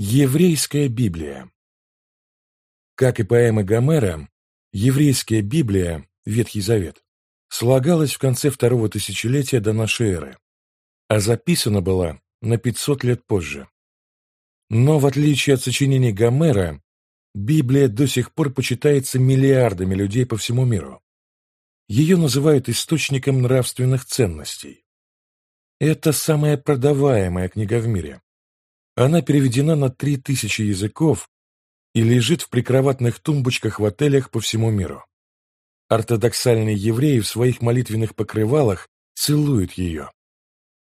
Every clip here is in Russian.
Еврейская Библия Как и поэмы Гомера, еврейская Библия, Ветхий Завет, слагалась в конце второго тысячелетия до нашей эры, а записана была на 500 лет позже. Но в отличие от сочинений Гомера, Библия до сих пор почитается миллиардами людей по всему миру. Ее называют источником нравственных ценностей. Это самая продаваемая книга в мире. Она переведена на 3000 языков и лежит в прикроватных тумбочках в отелях по всему миру. Ортодоксальные евреи в своих молитвенных покрывалах целуют ее.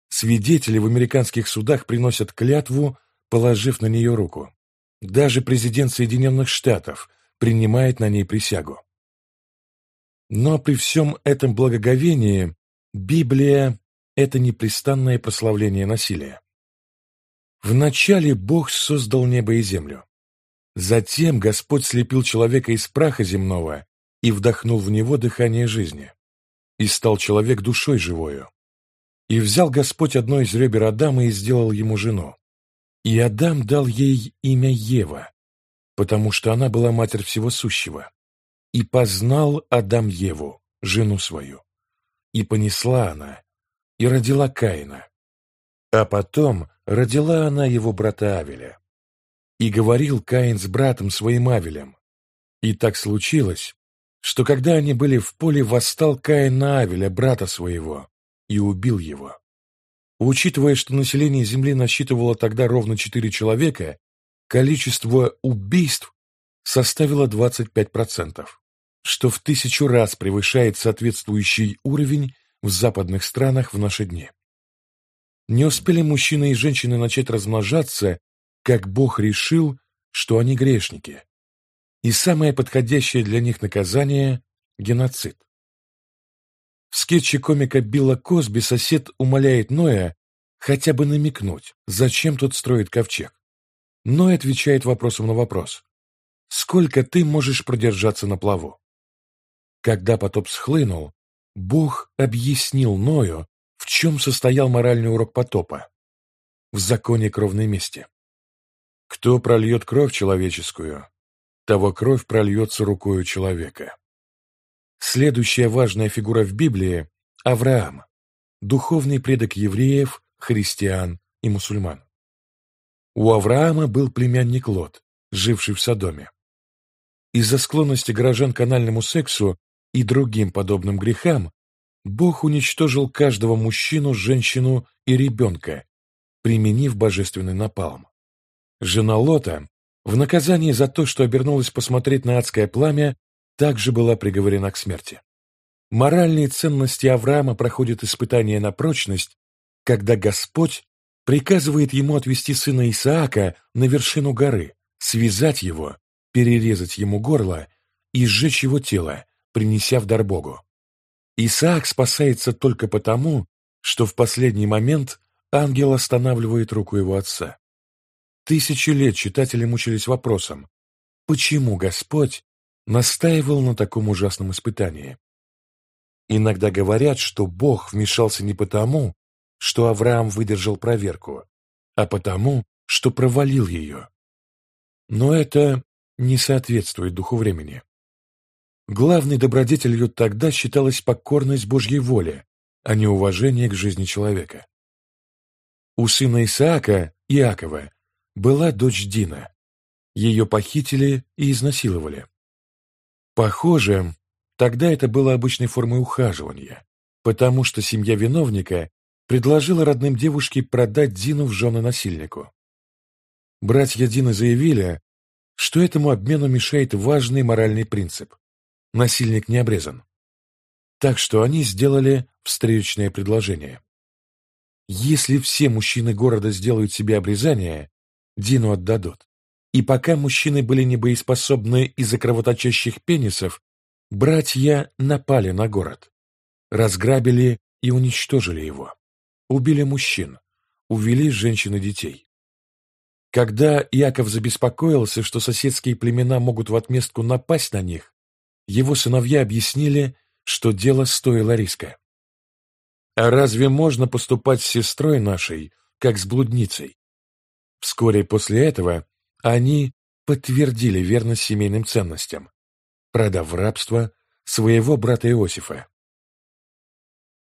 Свидетели в американских судах приносят клятву, положив на нее руку. Даже президент Соединенных Штатов принимает на ней присягу. Но при всем этом благоговении Библия – это непрестанное прославление насилия. Вначале Бог создал небо и землю. Затем Господь слепил человека из праха земного и вдохнул в него дыхание жизни. И стал человек душой живою. И взял Господь одно из ребер Адама и сделал ему жену. И Адам дал ей имя Ева, потому что она была матерь всего сущего. И познал Адам Еву, жену свою. И понесла она, и родила Каина. А потом родила она его брата Авеля. И говорил Каин с братом своим Авелем. И так случилось, что когда они были в поле, восстал Каин на Авеля, брата своего, и убил его. Учитывая, что население Земли насчитывало тогда ровно 4 человека, количество убийств составило 25%, что в тысячу раз превышает соответствующий уровень в западных странах в наши дни. Не успели мужчины и женщины начать размножаться, как Бог решил, что они грешники. И самое подходящее для них наказание – геноцид. В скетче комика Билла Косби сосед умоляет Ноя хотя бы намекнуть, зачем тот строит ковчег. Ной отвечает вопросом на вопрос. Сколько ты можешь продержаться на плаву? Когда потоп схлынул, Бог объяснил Ною, чем состоял моральный урок потопа? В законе кровной мести. Кто прольет кровь человеческую, того кровь прольется рукою человека. Следующая важная фигура в Библии – Авраам, духовный предок евреев, христиан и мусульман. У Авраама был племянник Лот, живший в Содоме. Из-за склонности горожан к анальному сексу и другим подобным грехам Бог уничтожил каждого мужчину, женщину и ребенка, применив божественный напалм. Жена Лота, в наказании за то, что обернулась посмотреть на адское пламя, также была приговорена к смерти. Моральные ценности Авраама проходят испытания на прочность, когда Господь приказывает ему отвести сына Исаака на вершину горы, связать его, перерезать ему горло и сжечь его тело, принеся в дар Богу. Исаак спасается только потому, что в последний момент ангел останавливает руку его отца. Тысячи лет читатели мучились вопросом, почему Господь настаивал на таком ужасном испытании. Иногда говорят, что Бог вмешался не потому, что Авраам выдержал проверку, а потому, что провалил ее. Но это не соответствует духу времени. Главной добродетелью тогда считалась покорность Божьей воле, а не уважение к жизни человека. У сына Исаака, Иакова, была дочь Дина. Ее похитили и изнасиловали. Похоже, тогда это было обычной формой ухаживания, потому что семья виновника предложила родным девушке продать Дину в жены насильнику. Братья Дины заявили, что этому обмену мешает важный моральный принцип насильник не обрезан. Так что они сделали встречное предложение. Если все мужчины города сделают себе обрезание, Дину отдадут. И пока мужчины были небоеспособны из-за кровоточащих пенисов, братья напали на город, разграбили и уничтожили его. Убили мужчин, увели женщин и детей. Когда Яков забеспокоился, что соседские племена могут в отместку напасть на них, его сыновья объяснили, что дело стоило риска. А разве можно поступать с сестрой нашей, как с блудницей? Вскоре после этого они подтвердили верность семейным ценностям, продав в рабство своего брата Иосифа.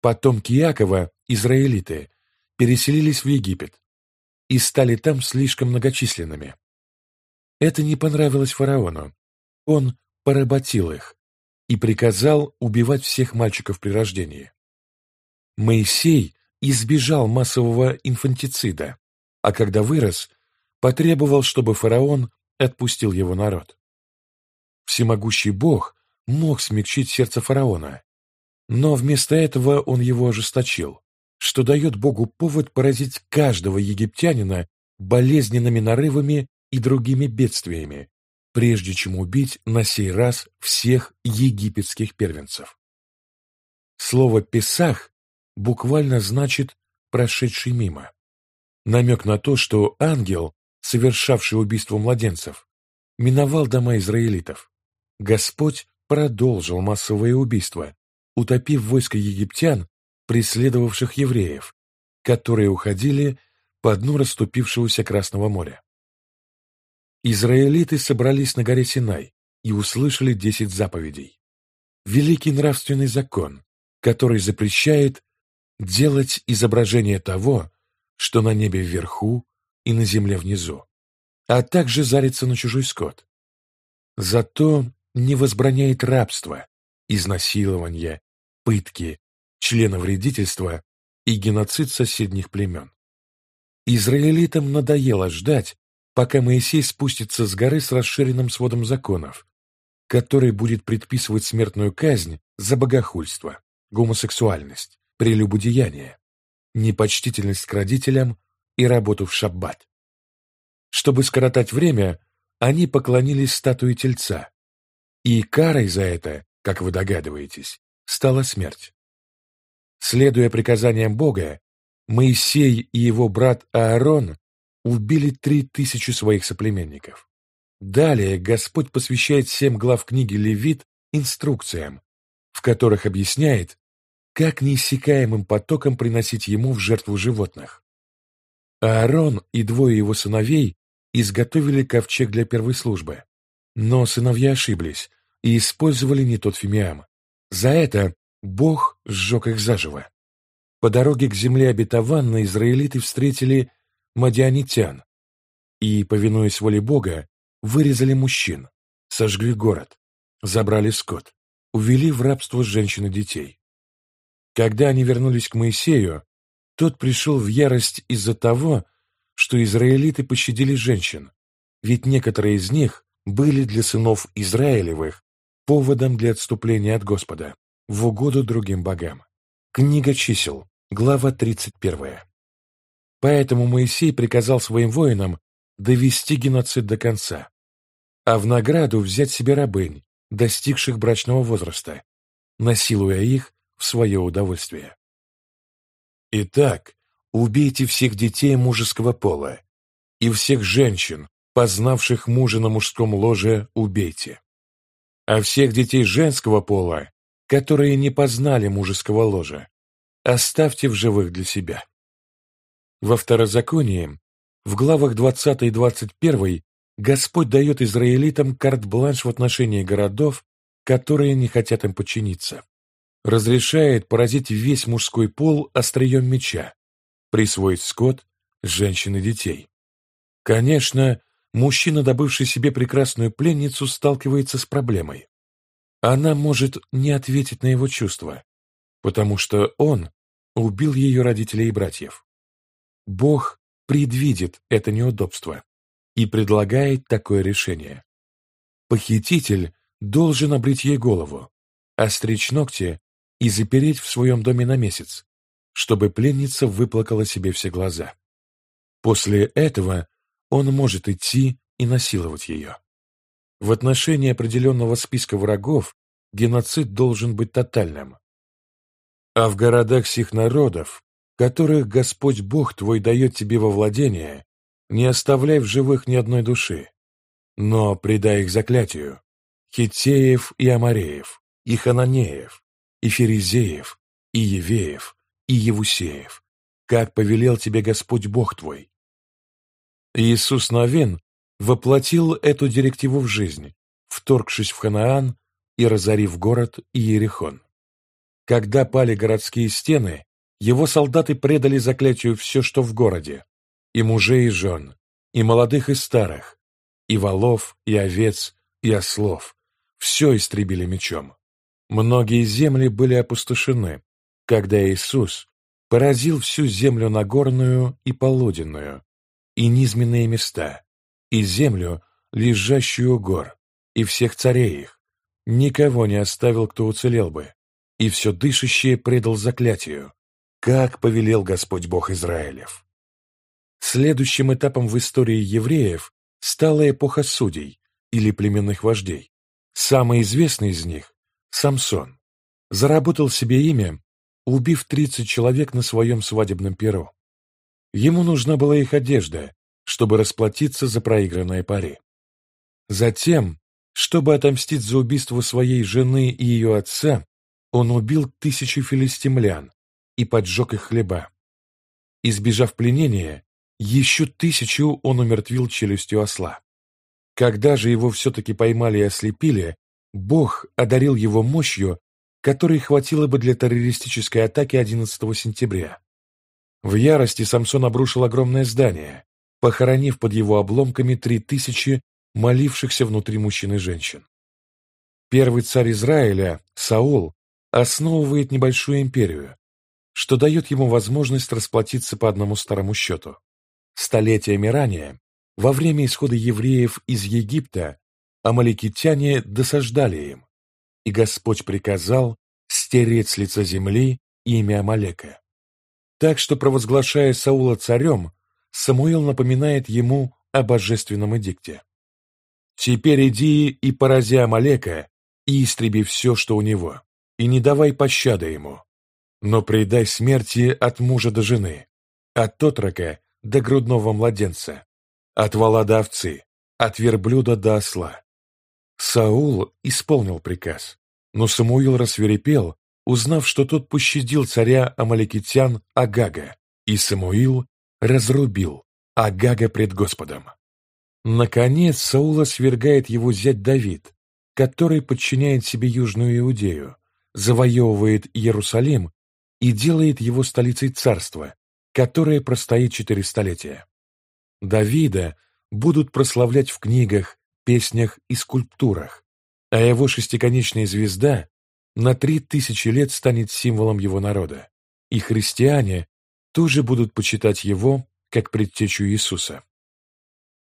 Потомки Иакова, израилиты, переселились в Египет и стали там слишком многочисленными. Это не понравилось фараону. Он поработил их и приказал убивать всех мальчиков при рождении. Моисей избежал массового инфантицида, а когда вырос, потребовал, чтобы фараон отпустил его народ. Всемогущий Бог мог смягчить сердце фараона, но вместо этого он его ожесточил, что дает Богу повод поразить каждого египтянина болезненными нарывами и другими бедствиями, прежде чем убить на сей раз всех египетских первенцев. Слово «песах» буквально значит «прошедший мимо». Намек на то, что ангел, совершавший убийство младенцев, миновал дома израилитов. Господь продолжил массовое убийство, утопив войско египтян, преследовавших евреев, которые уходили по дну расступившегося Красного моря. Израилиты собрались на горе Синай и услышали десять заповедей. Великий нравственный закон, который запрещает делать изображение того, что на небе вверху и на земле внизу, а также зариться на чужой скот. Зато не возбраняет рабство, изнасилование, пытки, членовредительство и геноцид соседних племен. Израилитам надоело ждать, пока Моисей спустится с горы с расширенным сводом законов, который будет предписывать смертную казнь за богохульство, гомосексуальность, прелюбодеяние, непочтительность к родителям и работу в шаббат. Чтобы скоротать время, они поклонились статуе Тельца, и карой за это, как вы догадываетесь, стала смерть. Следуя приказаниям Бога, Моисей и его брат Аарон убили три тысячи своих соплеменников. Далее Господь посвящает семь глав книги Левит инструкциям, в которых объясняет, как неиссякаемым потоком приносить ему в жертву животных. Аарон и двое его сыновей изготовили ковчег для первой службы, но сыновья ошиблись и использовали не тот фимиам. За это Бог сжег их заживо. По дороге к земле обетованной израилиты встретили мадианитян и, повинуясь воле Бога, вырезали мужчин, сожгли город, забрали скот, увели в рабство женщин и детей. Когда они вернулись к Моисею, тот пришел в ярость из-за того, что израилиты пощадили женщин, ведь некоторые из них были для сынов Израилевых поводом для отступления от Господа в угоду другим богам. Книга чисел, глава 31. Поэтому Моисей приказал своим воинам довести геноцид до конца, а в награду взять себе рабынь, достигших брачного возраста, насилуя их в свое удовольствие. Итак, убейте всех детей мужеского пола, и всех женщин, познавших мужа на мужском ложе, убейте. А всех детей женского пола, которые не познали мужеского ложа, оставьте в живых для себя. Во второзаконии, в главах 20 и 21, Господь дает израилитам карт-бланш в отношении городов, которые не хотят им подчиниться. Разрешает поразить весь мужской пол острием меча, присвоить скот, женщин и детей. Конечно, мужчина, добывший себе прекрасную пленницу, сталкивается с проблемой она может не ответить на его чувства, потому что он убил ее родителей и братьев. Бог предвидит это неудобство и предлагает такое решение. Похититель должен обрить ей голову, остричь ногти и запереть в своем доме на месяц, чтобы пленница выплакала себе все глаза. После этого он может идти и насиловать ее. В отношении определенного списка врагов геноцид должен быть тотальным. А в городах сих народов, которых Господь Бог твой дает тебе во владение, не оставляй в живых ни одной души, но предай их заклятию, хитеев и амареев, и хананеев, и ферезеев, и евеев, и евусеев, как повелел тебе Господь Бог твой. Иисус Новин воплотил эту директиву в жизнь, вторгшись в Ханаан и разорив город Иерихон. Когда пали городские стены, его солдаты предали заклятию все, что в городе, и мужей и жен, и молодых и старых, и волов, и овец, и ослов. Все истребили мечом. Многие земли были опустошены, когда Иисус поразил всю землю Нагорную и Полуденную, и низменные места, и землю, лежащую у гор, и всех царей их. Никого не оставил, кто уцелел бы, и все дышащее предал заклятию, как повелел Господь Бог Израилев. Следующим этапом в истории евреев стала эпоха судей или племенных вождей. Самый известный из них – Самсон. Заработал себе имя, убив 30 человек на своем свадебном перу. Ему нужна была их одежда, чтобы расплатиться за проигранные пари. Затем, чтобы отомстить за убийство своей жены и ее отца, он убил тысячи филистимлян и поджег их хлеба. Избежав пленения, еще тысячу он умертвил челюстью осла. Когда же его все-таки поймали и ослепили, Бог одарил его мощью, которой хватило бы для террористической атаки 11 сентября. В ярости Самсон обрушил огромное здание, похоронив под его обломками три тысячи молившихся внутри мужчин и женщин. Первый царь Израиля, Саул, основывает небольшую империю, что дает ему возможность расплатиться по одному старому счету. Столетиями ранее, во время исхода евреев из Египта, амаликитяне досаждали им, и Господь приказал стереть с лица земли имя Амалека. Так что, провозглашая Саула царем, Самуил напоминает ему о божественном эдикте. «Теперь иди и порази Амалека, и истреби все, что у него, и не давай пощады ему, но предай смерти от мужа до жены, от отрока до грудного младенца, от вала до овцы, от верблюда до осла». Саул исполнил приказ, но Самуил рассверепел, узнав, что тот пощадил царя Амаликитян Агага, и Самуил разрубил Агага пред Господом. Наконец Саула свергает его зять Давид, который подчиняет себе Южную Иудею, завоевывает Иерусалим и делает его столицей царства, которое простоит четыре столетия. Давида будут прославлять в книгах, песнях и скульптурах, а его шестиконечная звезда на три тысячи лет станет символом его народа, и христиане тоже будут почитать его как предтечу Иисуса.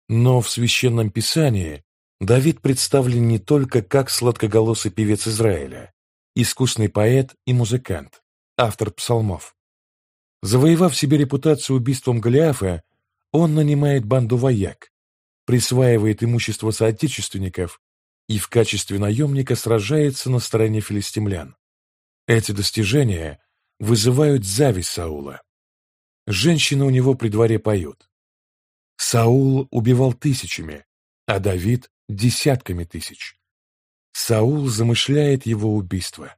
Но в Священном Писании Давид представлен не только как сладкоголосый певец Израиля, искусный поэт и музыкант, автор псалмов. Завоевав себе репутацию убийством Голиафа, он нанимает банду вояк, присваивает имущество соотечественников и в качестве наемника сражается на стороне филистимлян. Эти достижения вызывают зависть Саула. Женщины у него при дворе поют. Саул убивал тысячами, а Давид — десятками тысяч. Саул замышляет его убийство.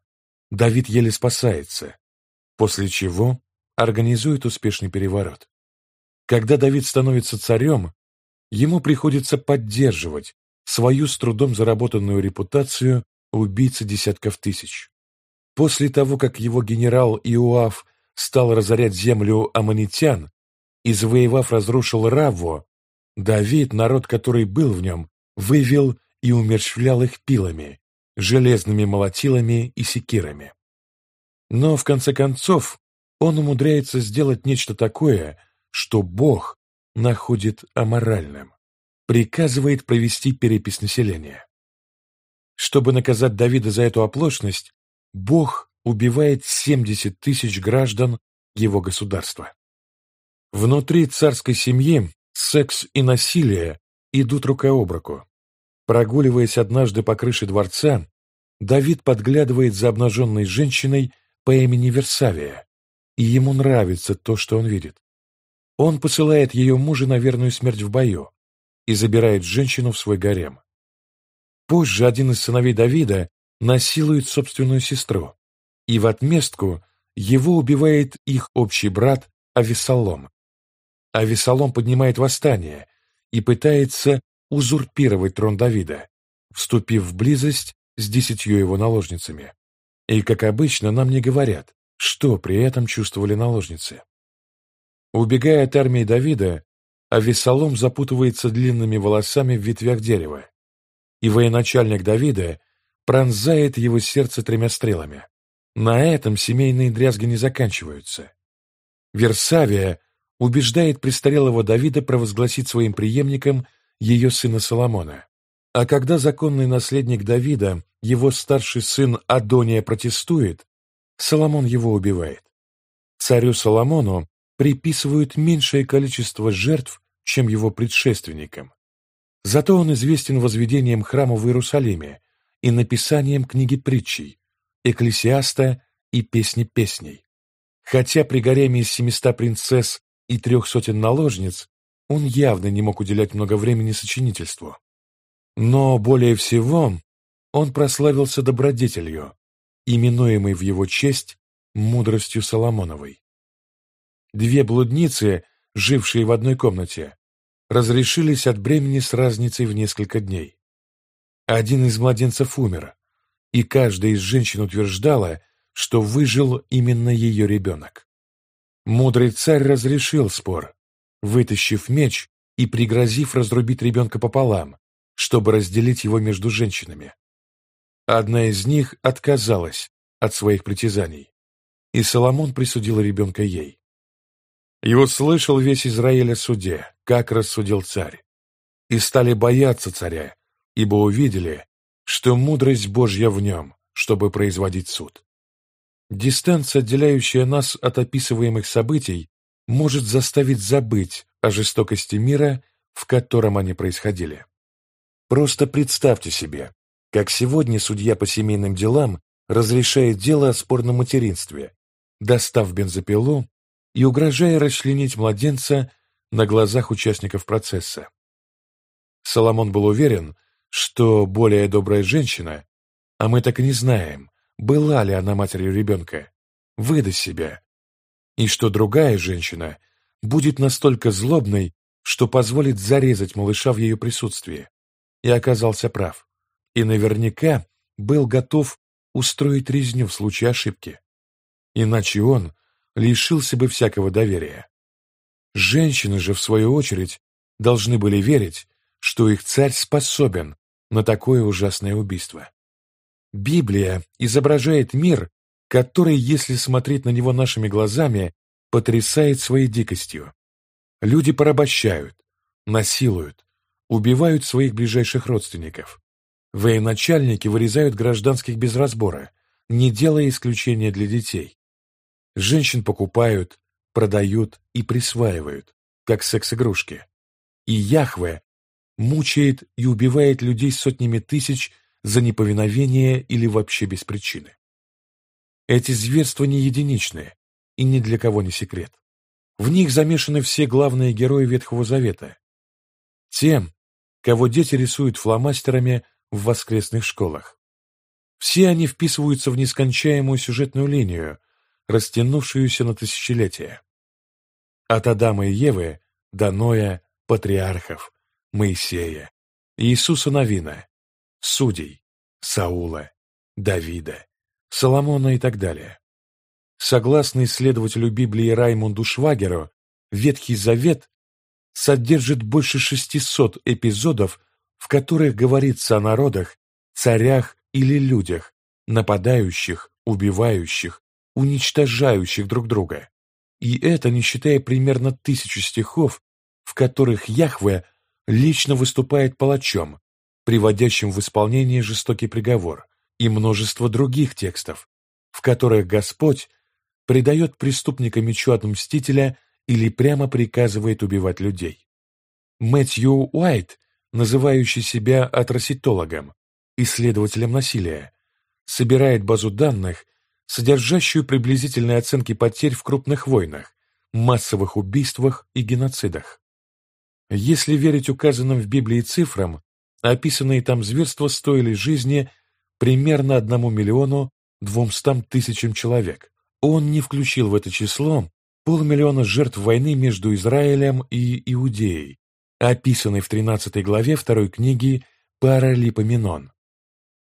Давид еле спасается, после чего организует успешный переворот. Когда Давид становится царем, ему приходится поддерживать свою с трудом заработанную репутацию убийцы десятков тысяч. После того, как его генерал Иоав стал разорять землю аммонитян и, завоевав, разрушил Равво, Давид, народ, который был в нем, вывел и умерщвлял их пилами, железными молотилами и секирами. Но, в конце концов, он умудряется сделать нечто такое, что Бог находит аморальным, приказывает провести перепись населения. Чтобы наказать Давида за эту оплошность, Бог убивает 70 тысяч граждан его государства. Внутри царской семьи секс и насилие идут рука об руку. Прогуливаясь однажды по крыше дворца, Давид подглядывает за обнаженной женщиной по имени Версавия, и ему нравится то, что он видит. Он посылает ее мужа на верную смерть в бою и забирает женщину в свой гарем. Позже один из сыновей Давида насилует собственную сестру, и в отместку его убивает их общий брат Авесолом. Авесолом поднимает восстание, и пытается узурпировать трон Давида, вступив в близость с десятью его наложницами. И, как обычно, нам не говорят, что при этом чувствовали наложницы. Убегая от армии Давида, Авесолом запутывается длинными волосами в ветвях дерева, и военачальник Давида пронзает его сердце тремя стрелами. На этом семейные дрязги не заканчиваются. Версавия убеждает престарелого Давида провозгласить своим преемником ее сына Соломона. А когда законный наследник Давида, его старший сын Адония, протестует, Соломон его убивает. Царю Соломону приписывают меньшее количество жертв, чем его предшественникам. Зато он известен возведением храма в Иерусалиме и написанием книги притчей, Экклесиаста и Песни песней. Хотя при гареме из семиста принцесс и трех сотен наложниц он явно не мог уделять много времени сочинительству. Но более всего он прославился добродетелью, именуемой в его честь мудростью Соломоновой. Две блудницы, жившие в одной комнате, разрешились от бремени с разницей в несколько дней. Один из младенцев умер, и каждая из женщин утверждала, что выжил именно ее ребенок. Мудрый царь разрешил спор, вытащив меч и пригрозив разрубить ребенка пополам, чтобы разделить его между женщинами. Одна из них отказалась от своих притязаний, и Соломон присудил ребенка ей. И услышал весь Израиль о суде, как рассудил царь, и стали бояться царя, ибо увидели, что мудрость Божья в нем, чтобы производить суд. Дистанция, отделяющая нас от описываемых событий, может заставить забыть о жестокости мира, в котором они происходили. Просто представьте себе, как сегодня судья по семейным делам разрешает дело о спорном материнстве, достав бензопилу и угрожая расчленить младенца на глазах участников процесса. Соломон был уверен, что более добрая женщина, а мы так и не знаем, была ли она матерью ребенка, выдаст себя, и что другая женщина будет настолько злобной, что позволит зарезать малыша в ее присутствии. И оказался прав. И наверняка был готов устроить резню в случае ошибки. Иначе он лишился бы всякого доверия. Женщины же, в свою очередь, должны были верить, что их царь способен на такое ужасное убийство. Библия изображает мир, который, если смотреть на него нашими глазами, потрясает своей дикостью. Люди порабощают, насилуют, убивают своих ближайших родственников. Военачальники вырезают гражданских без разбора, не делая исключения для детей. Женщин покупают, продают и присваивают, как секс-игрушки. И Яхве мучает и убивает людей сотнями тысяч за неповиновение или вообще без причины. Эти зверства не единичные и ни для кого не секрет. В них замешаны все главные герои Ветхого Завета. Тем, кого дети рисуют фломастерами в воскресных школах. Все они вписываются в нескончаемую сюжетную линию, растянувшуюся на тысячелетия. От Адама и Евы до Ноя, патриархов, Моисея, Иисуса Новина, судей, Саула, Давида, Соломона и так далее. Согласно исследователю Библии Раймунду Швагеру, Ветхий Завет содержит больше 600 эпизодов, в которых говорится о народах, царях или людях, нападающих, убивающих, уничтожающих друг друга. И это не считая примерно тысячу стихов, в которых Яхве лично выступает палачом, приводящим в исполнение жестокий приговор, и множество других текстов, в которых Господь предает преступника мечу от мстителя или прямо приказывает убивать людей. Мэтью Уайт, называющий себя атроситологом, исследователем насилия, собирает базу данных, содержащую приблизительные оценки потерь в крупных войнах, массовых убийствах и геноцидах. Если верить указанным в Библии цифрам, описанные там зверства стоили жизни примерно одному миллиону двумстам тысячам человек. Он не включил в это число полмиллиона жертв войны между Израилем и Иудеей, описанный в 13 главе второй книги Паралипоменон,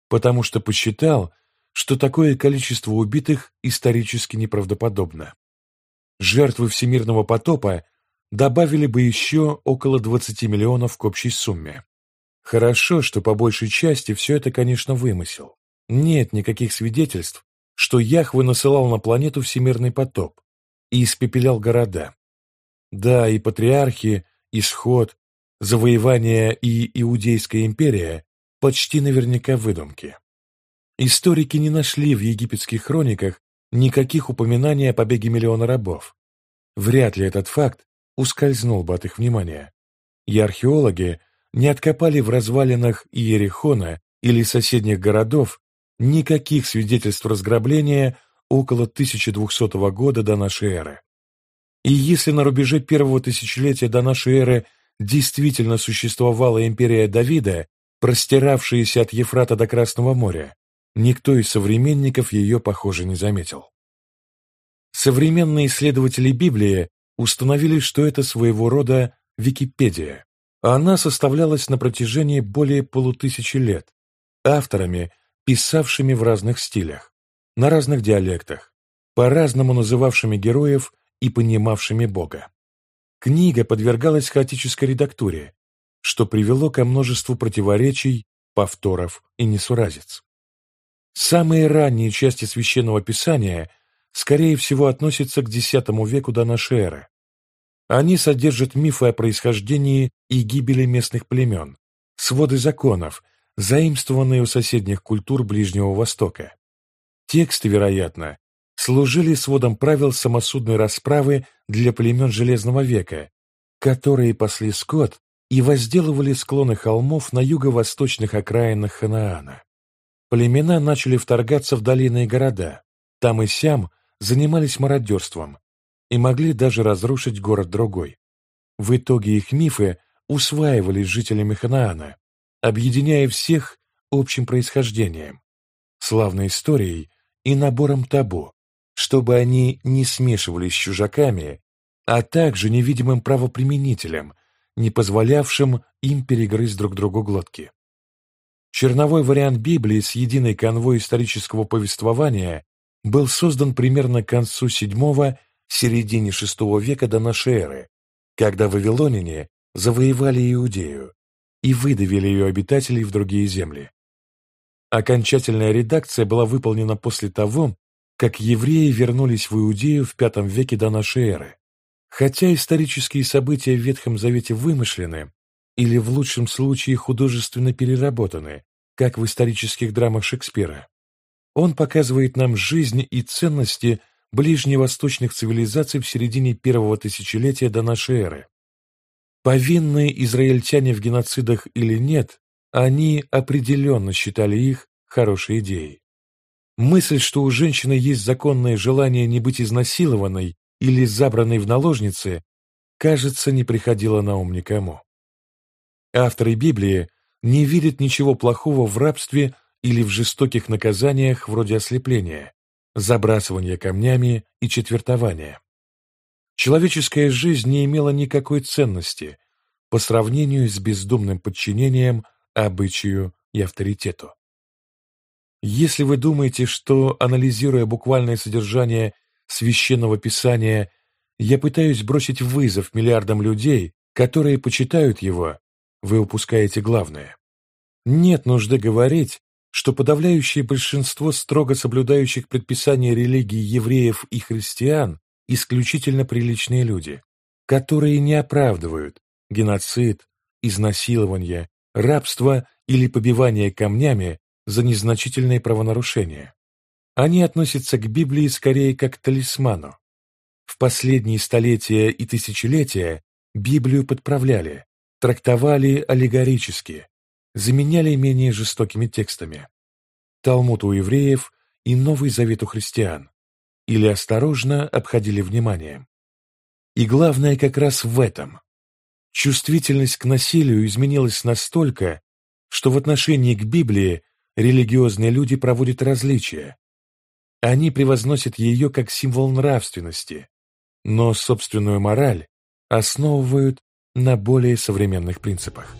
потому что посчитал, что такое количество убитых исторически неправдоподобно. Жертвы всемирного потопа добавили бы еще около 20 миллионов к общей сумме. Хорошо, что по большей части все это, конечно, вымысел. Нет никаких свидетельств, что Яхве насылал на планету всемирный потоп и испепелял города. Да, и патриархи, исход, завоевание и Иудейская империя почти наверняка выдумки. Историки не нашли в египетских хрониках никаких упоминаний о побеге миллиона рабов. Вряд ли этот факт ускользнул бы от их внимания. И археологи не откопали в развалинах Иерихона или соседних городов никаких свидетельств разграбления около 1200 года до нашей эры. И если на рубеже первого тысячелетия до нашей эры действительно существовала империя Давида, простиравшаяся от Ефрата до Красного моря, Никто из современников ее, похоже, не заметил. Современные исследователи Библии установили, что это своего рода Википедия. Она составлялась на протяжении более полутысячи лет, авторами, писавшими в разных стилях, на разных диалектах, по-разному называвшими героев и понимавшими Бога. Книга подвергалась хаотической редактуре, что привело ко множеству противоречий, повторов и несуразиц. Самые ранние части Священного Писания, скорее всего, относятся к X веку до нашей эры. Они содержат мифы о происхождении и гибели местных племен, своды законов, заимствованные у соседних культур Ближнего Востока. Тексты, вероятно, служили сводом правил самосудной расправы для племен Железного века, которые пасли скот и возделывали склоны холмов на юго-восточных окраинах Ханаана. Племена начали вторгаться в долины и города, там и сям занимались мародерством и могли даже разрушить город-другой. В итоге их мифы усваивались жителями Ханаана, объединяя всех общим происхождением, славной историей и набором табу, чтобы они не смешивались с чужаками, а также невидимым правоприменителем, не позволявшим им перегрызть друг другу глотки. Черновой вариант Библии с единой конвой исторического повествования был создан примерно к концу VII – середине VI века до нашей эры, когда вавилоняне завоевали Иудею и выдавили ее обитателей в другие земли. Окончательная редакция была выполнена после того, как евреи вернулись в Иудею в V веке до нашей эры. Хотя исторические события в Ветхом Завете вымышлены, или в лучшем случае художественно переработаны, как в исторических драмах Шекспира. Он показывает нам жизнь и ценности ближневосточных цивилизаций в середине первого тысячелетия до нашей эры. Повинные израильтяне в геноцидах или нет, они определенно считали их хорошей идеей. Мысль, что у женщины есть законное желание не быть изнасилованной или забранной в наложницы, кажется, не приходила на ум никому. Авторы Библии не видят ничего плохого в рабстве или в жестоких наказаниях вроде ослепления, забрасывания камнями и четвертования. Человеческая жизнь не имела никакой ценности по сравнению с бездумным подчинением обычаю и авторитету. Если вы думаете, что, анализируя буквальное содержание священного писания, я пытаюсь бросить вызов миллиардам людей, которые почитают его, вы упускаете главное. Нет нужды говорить, что подавляющее большинство строго соблюдающих предписания религии евреев и христиан исключительно приличные люди, которые не оправдывают геноцид, изнасилование, рабство или побивание камнями за незначительные правонарушения. Они относятся к Библии скорее как к талисману. В последние столетия и тысячелетия Библию подправляли, трактовали аллегорически, заменяли менее жестокими текстами. Талмуд у евреев и Новый Завет у христиан, или осторожно обходили вниманием. И главное как раз в этом. Чувствительность к насилию изменилась настолько, что в отношении к Библии религиозные люди проводят различия. Они превозносят ее как символ нравственности, но собственную мораль основывают на более современных принципах.